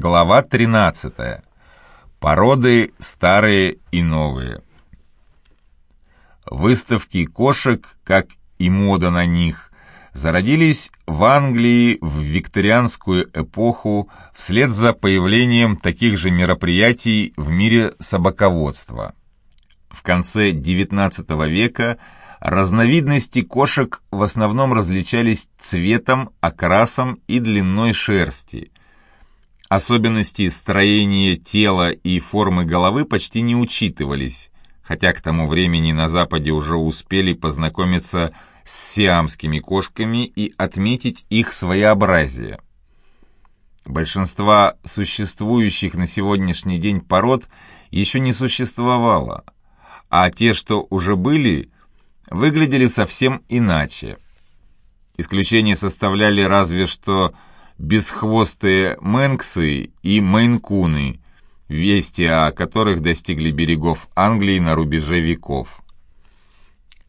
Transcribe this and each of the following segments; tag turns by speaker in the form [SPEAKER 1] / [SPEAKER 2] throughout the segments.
[SPEAKER 1] Глава 13. Породы старые и новые. Выставки кошек, как и мода на них, зародились в Англии в викторианскую эпоху вслед за появлением таких же мероприятий в мире собаководства. В конце XIX века разновидности кошек в основном различались цветом, окрасом и длиной шерсти – Особенности строения тела и формы головы почти не учитывались, хотя к тому времени на Западе уже успели познакомиться с сиамскими кошками и отметить их своеобразие. Большинства существующих на сегодняшний день пород еще не существовало, а те, что уже были, выглядели совсем иначе. Исключение составляли разве что бесхвостые мэнксы и мейнкуны, вести о которых достигли берегов Англии на рубеже веков.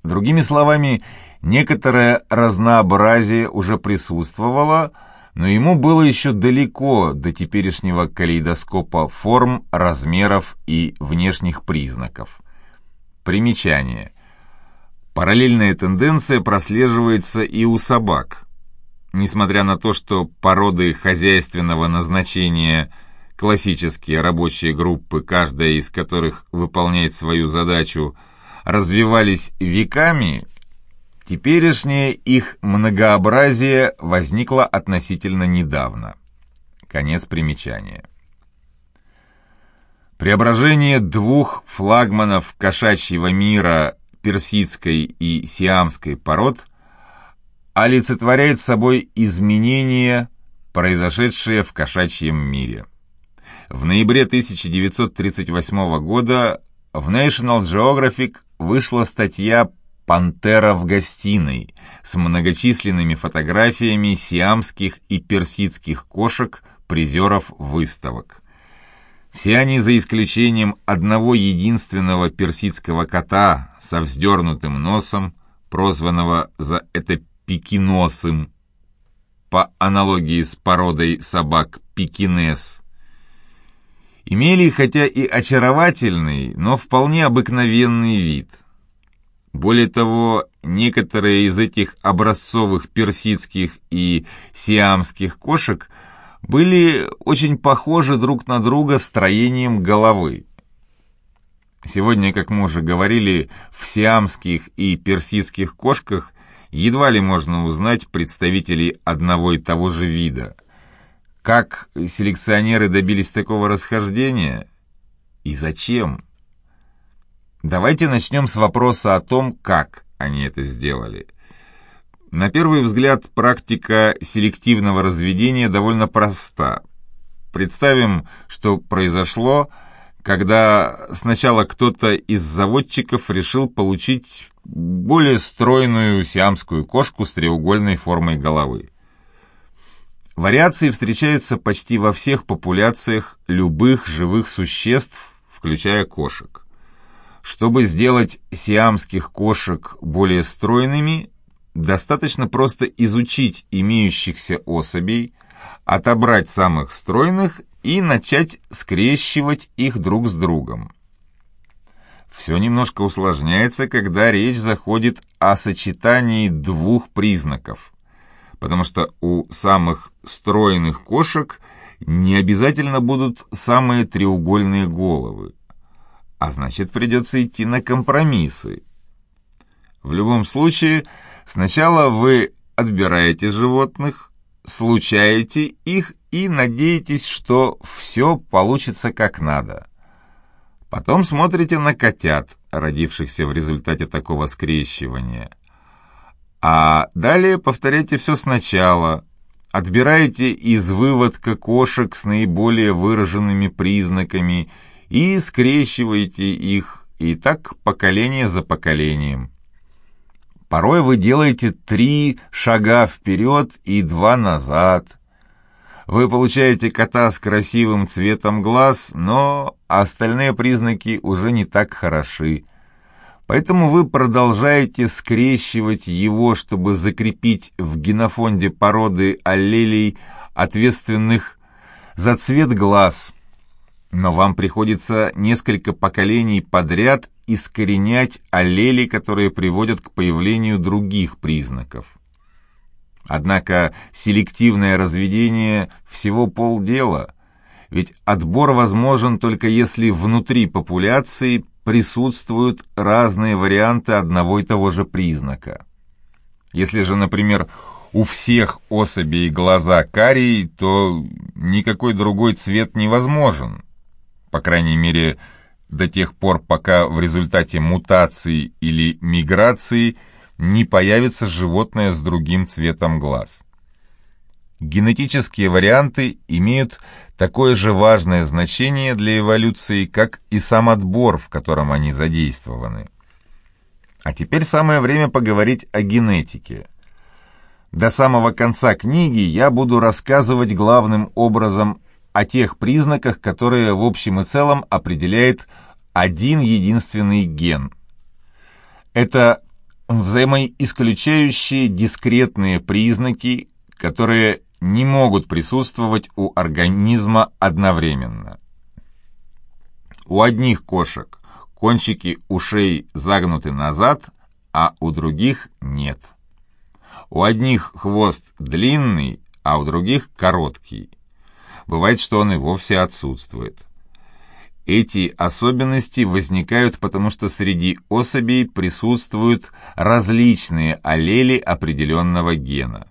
[SPEAKER 1] Другими словами, некоторое разнообразие уже присутствовало, но ему было еще далеко до теперешнего калейдоскопа форм, размеров и внешних признаков. Примечание. Параллельная тенденция прослеживается и у собак – Несмотря на то, что породы хозяйственного назначения классические рабочие группы, каждая из которых выполняет свою задачу, развивались веками, теперешнее их многообразие возникло относительно недавно. Конец примечания. Преображение двух флагманов кошачьего мира персидской и сиамской пород олицетворяет собой изменения, произошедшие в кошачьем мире. В ноябре 1938 года в National Geographic вышла статья «Пантера в гостиной» с многочисленными фотографиями сиамских и персидских кошек, призеров выставок. Все они, за исключением одного единственного персидского кота со вздернутым носом, прозванного за это пекиносым, по аналогии с породой собак пекинес, имели хотя и очаровательный, но вполне обыкновенный вид. Более того, некоторые из этих образцовых персидских и сиамских кошек были очень похожи друг на друга строением головы. Сегодня, как мы уже говорили, в сиамских и персидских кошках едва ли можно узнать представителей одного и того же вида. Как селекционеры добились такого расхождения? И зачем? Давайте начнем с вопроса о том, как они это сделали. На первый взгляд, практика селективного разведения довольно проста. Представим, что произошло, когда сначала кто-то из заводчиков решил получить более стройную сиамскую кошку с треугольной формой головы. Вариации встречаются почти во всех популяциях любых живых существ, включая кошек. Чтобы сделать сиамских кошек более стройными, достаточно просто изучить имеющихся особей, отобрать самых стройных и начать скрещивать их друг с другом. Все немножко усложняется, когда речь заходит о сочетании двух признаков, потому что у самых стройных кошек не обязательно будут самые треугольные головы, а значит придется идти на компромиссы. В любом случае, сначала вы отбираете животных, случаете их и надеетесь, что все получится как надо. Потом смотрите на котят, родившихся в результате такого скрещивания. А далее повторяйте все сначала. Отбираете из выводка кошек с наиболее выраженными признаками и скрещиваете их, и так поколение за поколением. Порой вы делаете три шага вперед и два назад – вы получаете кота с красивым цветом глаз, но остальные признаки уже не так хороши. Поэтому вы продолжаете скрещивать его, чтобы закрепить в генофонде породы аллелей, ответственных за цвет глаз, но вам приходится несколько поколений подряд искоренять аллели, которые приводят к появлению других признаков. Однако селективное разведение всего полдела, ведь отбор возможен только если внутри популяции присутствуют разные варианты одного и того же признака. Если же, например, у всех особей глаза карий, то никакой другой цвет невозможен. По крайней мере, до тех пор, пока в результате мутации или миграции не появится животное с другим цветом глаз. Генетические варианты имеют такое же важное значение для эволюции, как и сам отбор, в котором они задействованы. А теперь самое время поговорить о генетике. До самого конца книги я буду рассказывать главным образом о тех признаках, которые в общем и целом определяет один единственный ген. Это взаимоисключающие дискретные признаки, которые не могут присутствовать у организма одновременно. У одних кошек кончики ушей загнуты назад, а у других нет. У одних хвост длинный, а у других короткий. Бывает, что он и вовсе отсутствует. Эти особенности возникают потому, что среди особей присутствуют различные аллели определенного гена.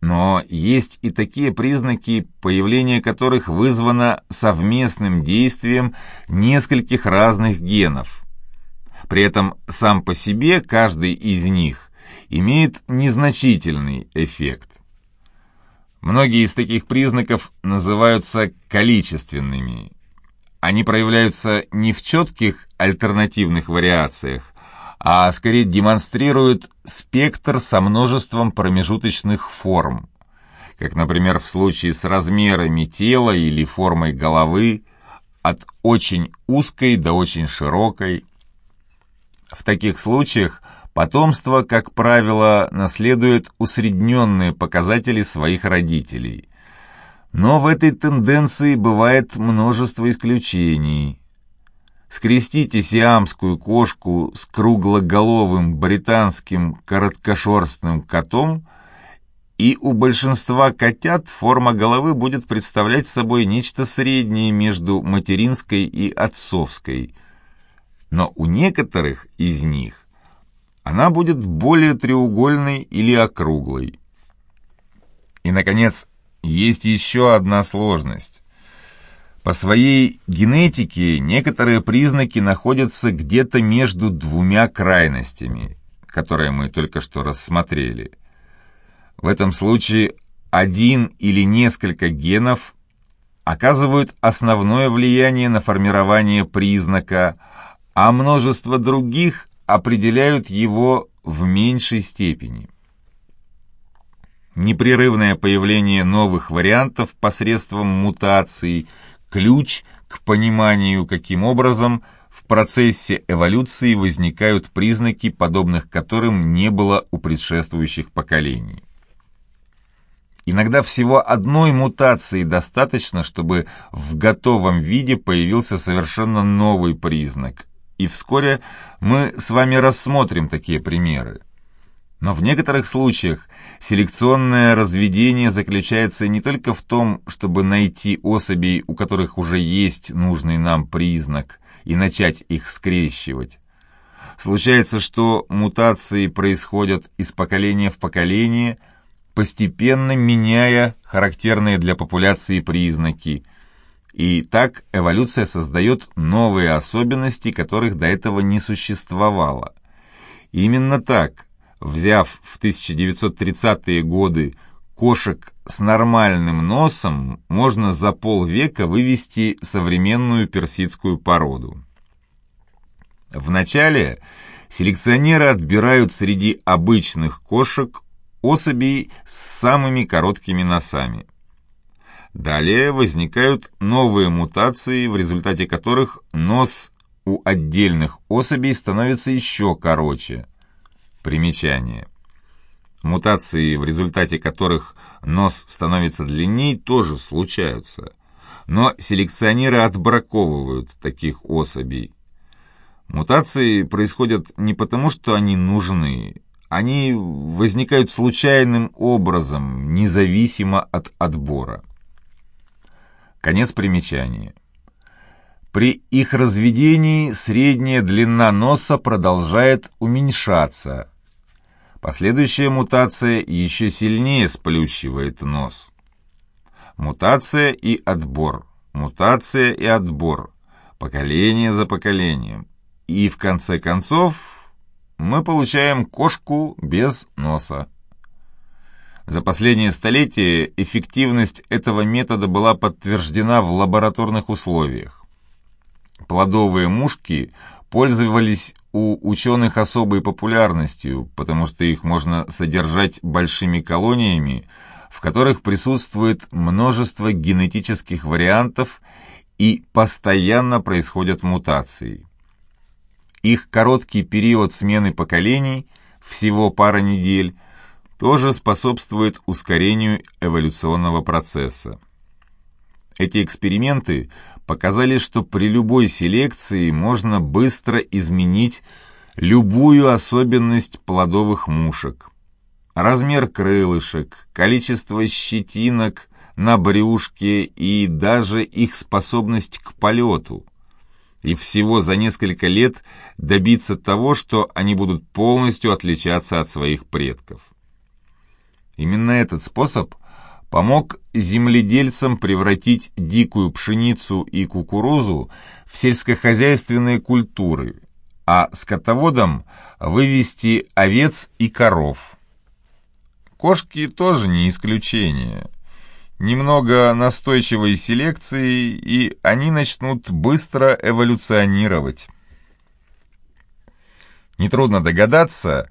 [SPEAKER 1] Но есть и такие признаки, появление которых вызвано совместным действием нескольких разных генов. При этом сам по себе каждый из них имеет незначительный эффект. Многие из таких признаков называются количественными. Они проявляются не в четких альтернативных вариациях, а скорее демонстрируют спектр со множеством промежуточных форм, как, например, в случае с размерами тела или формой головы, от очень узкой до очень широкой. В таких случаях Потомство, как правило, наследует усредненные показатели своих родителей. Но в этой тенденции бывает множество исключений. Скрестите сиамскую кошку с круглоголовым британским короткошерстным котом, и у большинства котят форма головы будет представлять собой нечто среднее между материнской и отцовской. Но у некоторых из них она будет более треугольной или округлой. И, наконец, есть еще одна сложность. По своей генетике некоторые признаки находятся где-то между двумя крайностями, которые мы только что рассмотрели. В этом случае один или несколько генов оказывают основное влияние на формирование признака, а множество других определяют его в меньшей степени. Непрерывное появление новых вариантов посредством мутаций – ключ к пониманию, каким образом в процессе эволюции возникают признаки, подобных которым не было у предшествующих поколений. Иногда всего одной мутации достаточно, чтобы в готовом виде появился совершенно новый признак, и вскоре мы с вами рассмотрим такие примеры. Но в некоторых случаях селекционное разведение заключается не только в том, чтобы найти особей, у которых уже есть нужный нам признак, и начать их скрещивать. Случается, что мутации происходят из поколения в поколение, постепенно меняя характерные для популяции признаки, и так эволюция создает новые особенности, которых до этого не существовало. Именно так, взяв в 1930-е годы кошек с нормальным носом, можно за полвека вывести современную персидскую породу. Вначале селекционеры отбирают среди обычных кошек особей с самыми короткими носами. Далее возникают новые мутации, в результате которых нос у отдельных особей становится еще короче. Примечание. Мутации, в результате которых нос становится длиннее, тоже случаются. Но селекционеры отбраковывают таких особей. Мутации происходят не потому, что они нужны. Они возникают случайным образом, независимо от отбора. Конец примечания. При их разведении средняя длина носа продолжает уменьшаться. Последующая мутация еще сильнее сплющивает нос. Мутация и отбор, мутация и отбор, поколение за поколением. И в конце концов мы получаем кошку без носа. За последние столетия эффективность этого метода была подтверждена в лабораторных условиях плодовые мушки пользовались у ученых особой популярностью, потому что их можно содержать большими колониями, в которых присутствует множество генетических вариантов и постоянно происходят мутации. Их короткий период смены поколений, всего пара недель, тоже способствует ускорению эволюционного процесса. Эти эксперименты показали, что при любой селекции можно быстро изменить любую особенность плодовых мушек. Размер крылышек, количество щетинок на брюшке и даже их способность к полету. И всего за несколько лет добиться того, что они будут полностью отличаться от своих предков. Именно этот способ помог земледельцам превратить дикую пшеницу и кукурузу в сельскохозяйственные культуры, а скотоводам вывести овец и коров. Кошки тоже не исключение. Немного настойчивой селекции, и они начнут быстро эволюционировать. Нетрудно догадаться,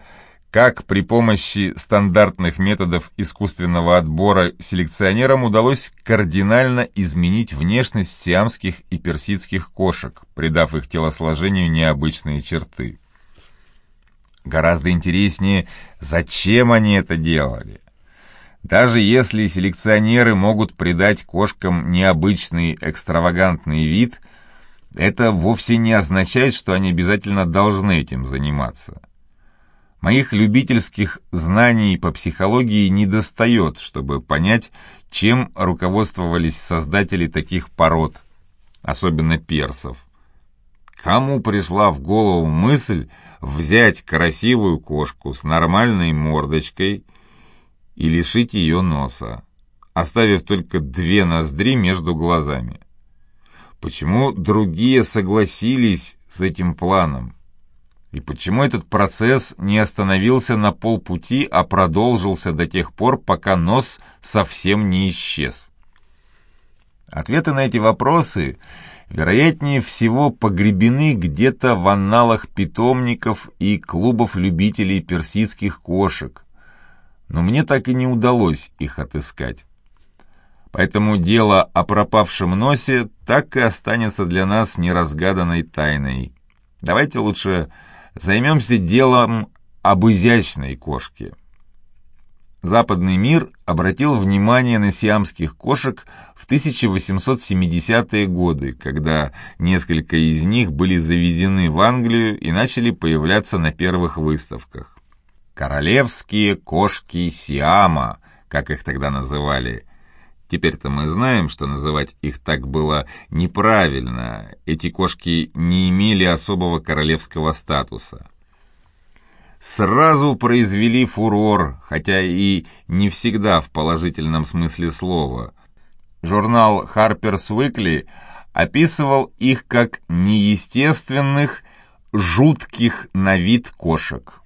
[SPEAKER 1] как при помощи стандартных методов искусственного отбора селекционерам удалось кардинально изменить внешность сиамских и персидских кошек, придав их телосложению необычные черты. Гораздо интереснее, зачем они это делали. Даже если селекционеры могут придать кошкам необычный экстравагантный вид, это вовсе не означает, что они обязательно должны этим заниматься. Моих любительских знаний по психологии не достает, чтобы понять, чем руководствовались создатели таких пород, особенно персов. Кому пришла в голову мысль взять красивую кошку с нормальной мордочкой и лишить ее носа, оставив только две ноздри между глазами? Почему другие согласились с этим планом? И почему этот процесс не остановился на полпути, а продолжился до тех пор, пока нос совсем не исчез? Ответы на эти вопросы, вероятнее всего, погребены где-то в анналах питомников и клубов любителей персидских кошек, но мне так и не удалось их отыскать. Поэтому дело о пропавшем носе так и останется для нас неразгаданной тайной. Давайте лучше займемся делом об изящной кошке. Западный мир обратил внимание на сиамских кошек в 1870-е годы, когда несколько из них были завезены в Англию и начали появляться на первых выставках. «Королевские кошки Сиама», как их тогда называли, Теперь-то мы знаем, что называть их так было неправильно. Эти кошки не имели особого королевского статуса. Сразу произвели фурор, хотя и не всегда в положительном смысле слова. Журнал Harper's Weekly описывал их как неестественных, жутких на вид кошек.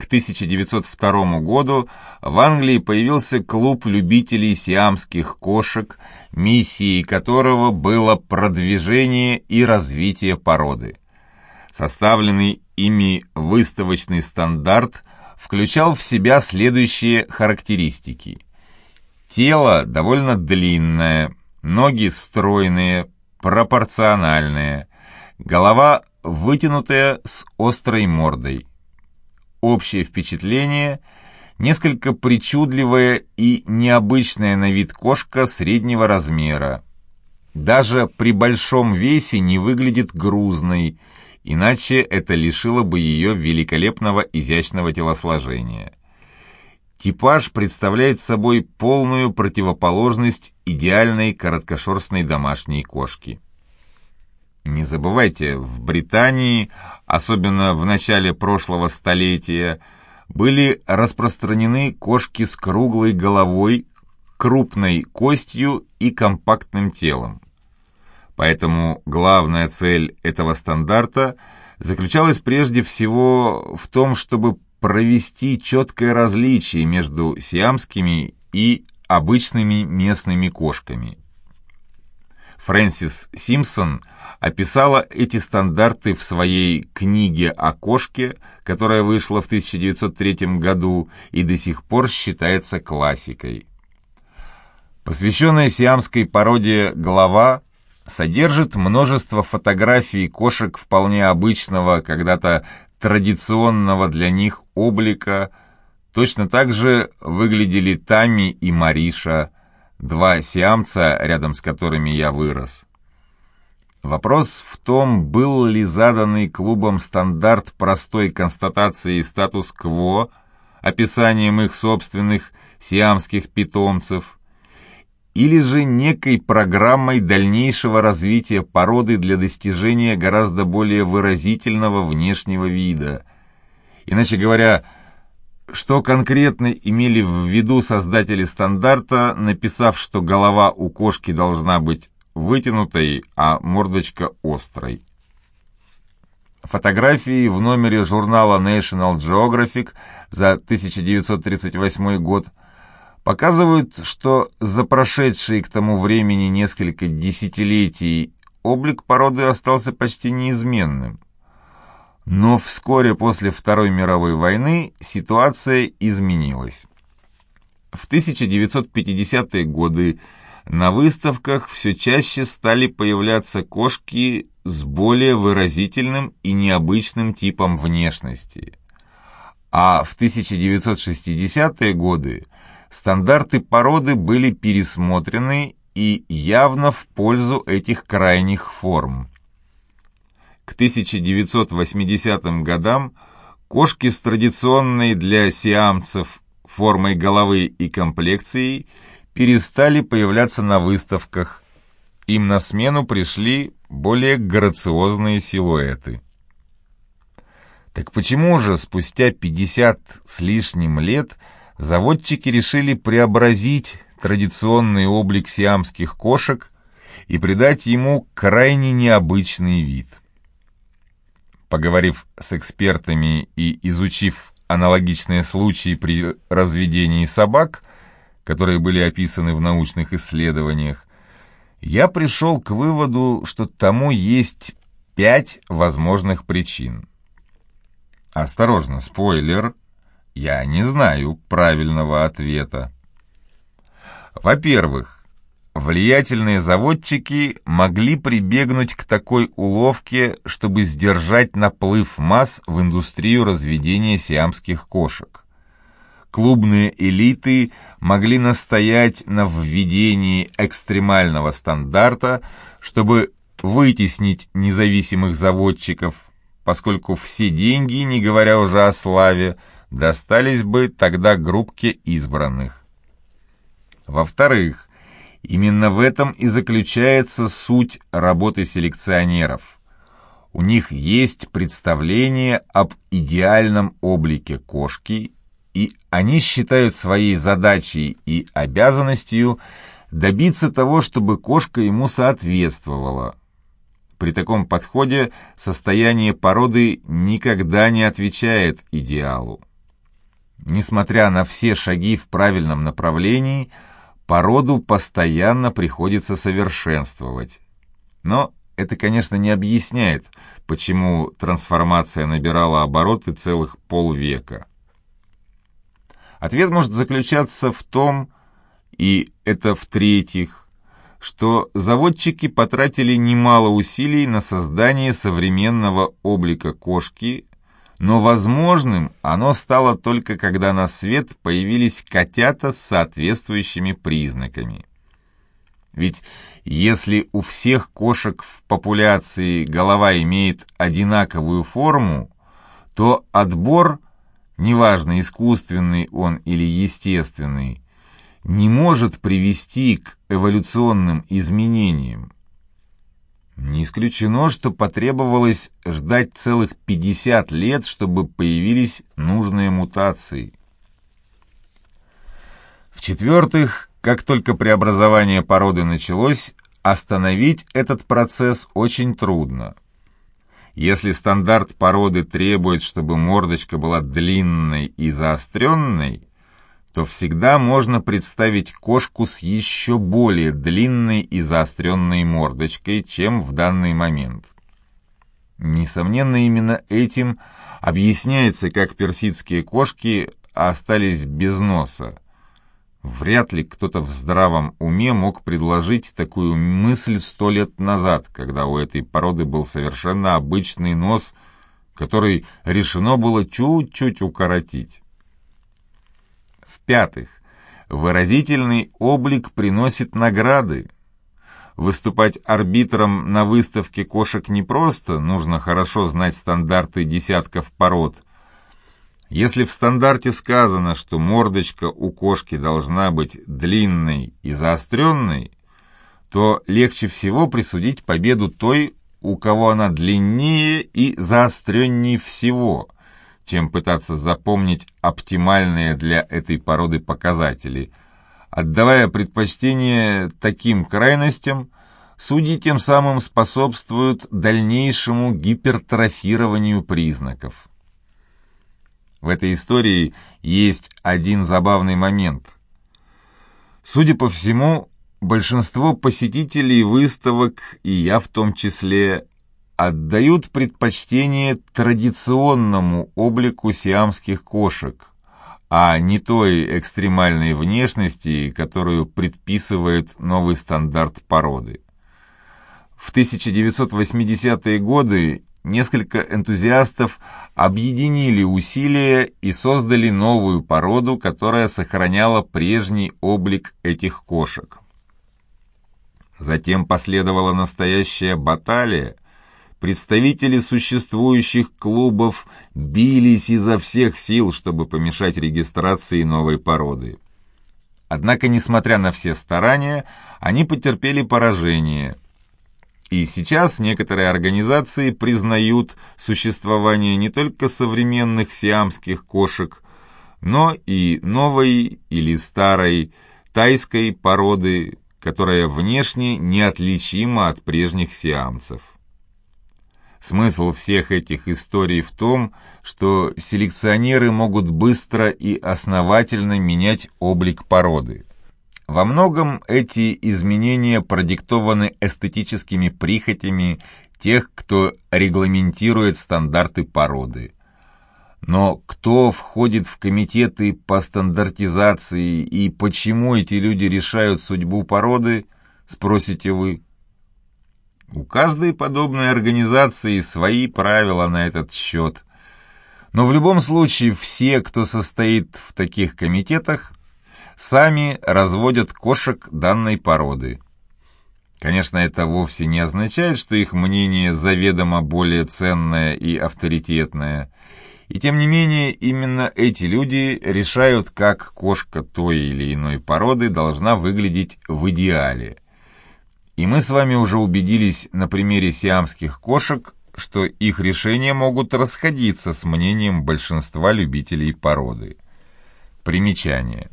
[SPEAKER 1] К 1902 году в Англии появился клуб любителей сиамских кошек, миссией которого было продвижение и развитие породы. Составленный ими выставочный стандарт включал в себя следующие характеристики. Тело довольно длинное, ноги стройные, пропорциональные, голова вытянутая с острой мордой, общее впечатление – несколько причудливая и необычная на вид кошка среднего размера. Даже при большом весе не выглядит грузной, иначе это лишило бы ее великолепного изящного телосложения. Типаж представляет собой полную противоположность идеальной короткошерстной домашней кошки. Не забывайте, в Британии, особенно в начале прошлого столетия, были распространены кошки с круглой головой, крупной костью и компактным телом. Поэтому главная цель этого стандарта заключалась прежде всего в том, чтобы провести четкое различие между сиамскими и обычными местными кошками. Фрэнсис Симпсон описала эти стандарты в своей книге о кошке, которая вышла в 1903 году и до сих пор считается классикой. Посвященная сиамской породе глава содержит множество фотографий кошек вполне обычного, когда-то традиционного для них облика. Точно так же выглядели Тами и Мариша, два сиамца, рядом с которыми я вырос. Вопрос в том, был ли заданный клубом стандарт простой констатации статус-кво, описанием их собственных сиамских питомцев, или же некой программой дальнейшего развития породы для достижения гораздо более выразительного внешнего вида. Иначе говоря, что конкретно имели в виду создатели стандарта, написав, что голова у кошки должна быть вытянутой, а мордочка острой? Фотографии в номере журнала National Geographic за 1938 год показывают, что за прошедшие к тому времени несколько десятилетий облик породы остался почти неизменным. Но вскоре после Второй мировой войны ситуация изменилась. В 1950-е годы на выставках все чаще стали появляться кошки с более выразительным и необычным типом внешности. А в 1960-е годы стандарты породы были пересмотрены и явно в пользу этих крайних форм. К 1980 годам кошки с традиционной для сиамцев формой головы и комплекцией перестали появляться на выставках. Им на смену пришли более грациозные силуэты. Так почему же спустя 50 с лишним лет заводчики решили преобразить традиционный облик сиамских кошек и придать ему крайне необычный вид? Поговорив с экспертами и изучив аналогичные случаи при разведении собак, которые были описаны в научных исследованиях, я пришел к выводу, что тому есть пять возможных причин. Осторожно, спойлер, я не знаю правильного ответа. Во-первых, Влиятельные заводчики могли прибегнуть к такой уловке, чтобы сдержать наплыв масс в индустрию разведения сиамских кошек. Клубные элиты могли настоять на введении экстремального стандарта, чтобы вытеснить независимых заводчиков, поскольку все деньги, не говоря уже о славе, достались бы тогда группке избранных. Во-вторых, Именно в этом и заключается суть работы селекционеров. У них есть представление об идеальном облике кошки, и они считают своей задачей и обязанностью добиться того, чтобы кошка ему соответствовала. При таком подходе состояние породы никогда не отвечает идеалу. Несмотря на все шаги в правильном направлении – Породу постоянно приходится совершенствовать. Но это, конечно, не объясняет, почему трансформация набирала обороты целых полвека. Ответ может заключаться в том, и это в-третьих, что заводчики потратили немало усилий на создание современного облика кошки, но возможным оно стало только когда на свет появились котята с соответствующими признаками. Ведь если у всех кошек в популяции голова имеет одинаковую форму, то отбор, неважно искусственный он или естественный, не может привести к эволюционным изменениям. Не исключено, что потребовалось ждать целых 50 лет, чтобы появились нужные мутации. В-четвертых, как только преобразование породы началось, остановить этот процесс очень трудно. Если стандарт породы требует, чтобы мордочка была длинной и заостренной, то всегда можно представить кошку с еще более длинной и заостренной мордочкой, чем в данный момент. Несомненно, именно этим объясняется, как персидские кошки остались без носа. Вряд ли кто-то в здравом уме мог предложить такую мысль сто лет назад, когда у этой породы был совершенно обычный нос, который решено было чуть-чуть укоротить. В-пятых, выразительный облик приносит награды. Выступать арбитром на выставке кошек не просто, нужно хорошо знать стандарты десятков пород. Если в стандарте сказано, что мордочка у кошки должна быть длинной и заостренной, то легче всего присудить победу той, у кого она длиннее и заостреннее всего – чем пытаться запомнить оптимальные для этой породы показатели. Отдавая предпочтение таким крайностям, судьи тем самым способствуют дальнейшему гипертрофированию признаков. В этой истории есть один забавный момент. Судя по всему, большинство посетителей выставок, и я в том числе, отдают предпочтение традиционному облику сиамских кошек, а не той экстремальной внешности, которую предписывает новый стандарт породы. В 1980-е годы несколько энтузиастов объединили усилия и создали новую породу, которая сохраняла прежний облик этих кошек. Затем последовала настоящая баталия, Представители существующих клубов бились изо всех сил, чтобы помешать регистрации новой породы. Однако, несмотря на все старания, они потерпели поражение. И сейчас некоторые организации признают существование не только современных сиамских кошек, но и новой или старой тайской породы, которая внешне неотличима от прежних сиамцев. Смысл всех этих историй в том, что селекционеры могут быстро и основательно менять облик породы. Во многом эти изменения продиктованы эстетическими прихотями тех, кто регламентирует стандарты породы. Но кто входит в комитеты по стандартизации и почему эти люди решают судьбу породы, спросите вы. У каждой подобной организации свои правила на этот счет. Но в любом случае все, кто состоит в таких комитетах, сами разводят кошек данной породы. Конечно, это вовсе не означает, что их мнение заведомо более ценное и авторитетное. И тем не менее, именно эти люди решают, как кошка той или иной породы должна выглядеть в идеале – и мы с вами уже убедились на примере сиамских кошек, что их решения могут расходиться с мнением большинства любителей породы. Примечание.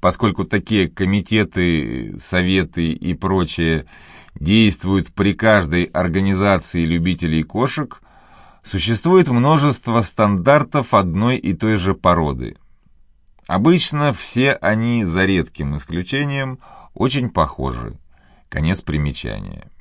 [SPEAKER 1] Поскольку такие комитеты, советы и прочее действуют при каждой организации любителей кошек, существует множество стандартов одной и той же породы. Обычно все они, за редким исключением, очень похожи. Конец примечания.